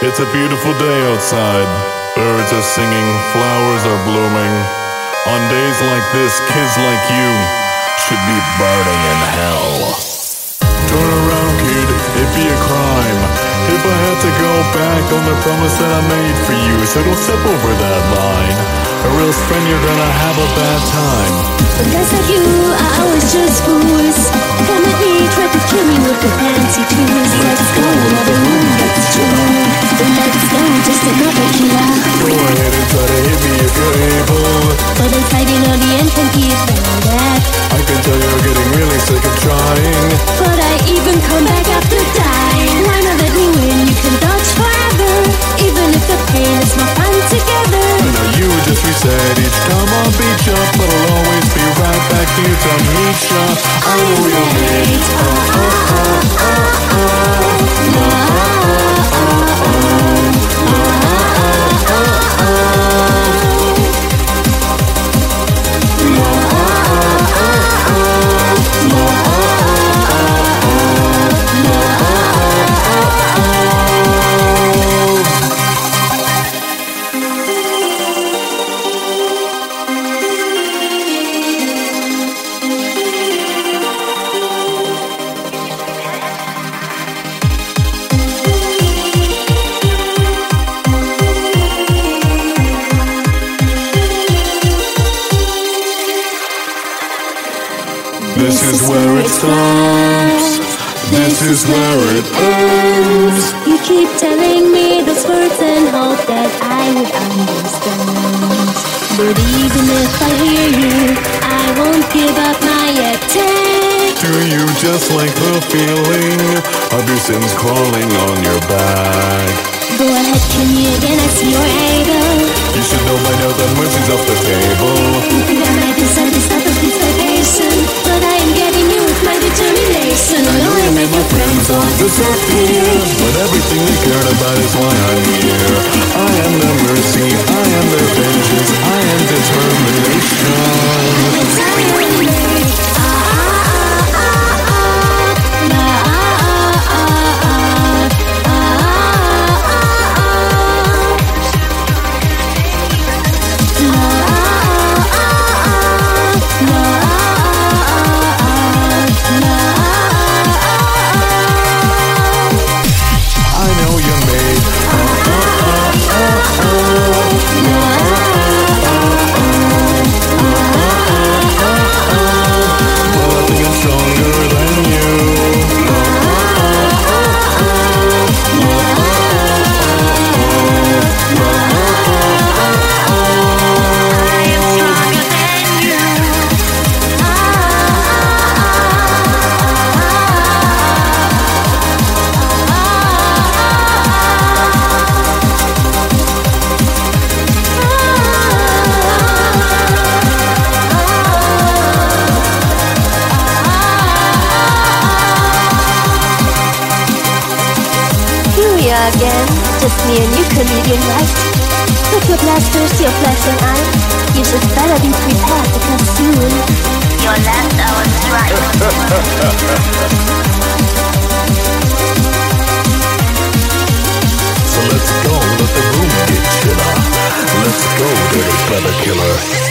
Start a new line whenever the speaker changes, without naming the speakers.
It's a beautiful day outside. Birds are singing, flowers are blooming. On days like this, kids like you should be burning in hell. Turn around, kid, it'd be a crime. If I had to go back on the promise that I made for you, so don't step over that line. Or else, friend, you're gonna have a bad time.
But guys like you are always just fools. Come at me, try to kill me with the fancy tools. Let's go, fighting on the end, can.
I can tell you're getting really sick of trying.
But I even come back after dying. Why not let me win? You can dodge forever. Even if the pain is more fun together.
I know you just reset each time I beat ya, but I'll always be right back here to meet ya. I know you're made. Oh, oh, oh, oh, oh. Where it stops. This is where it ends.
You keep telling me those words and hope that I would understand. But even if I hear you, I won't give up my attempt.
Do you just like the feeling of your sins crawling on your back?
Go ahead, kill me again, I see you're able.
Made my friends all disappear, but everything they cared about is why I'm here. I am the mercy, I am the vengeance,
just me and you, comedian, right? With your blasters, your flashing eye, you should better be prepared because soon your last hour strikes.
So let's go, let the room get chiller. Let's go, dirty brother killer.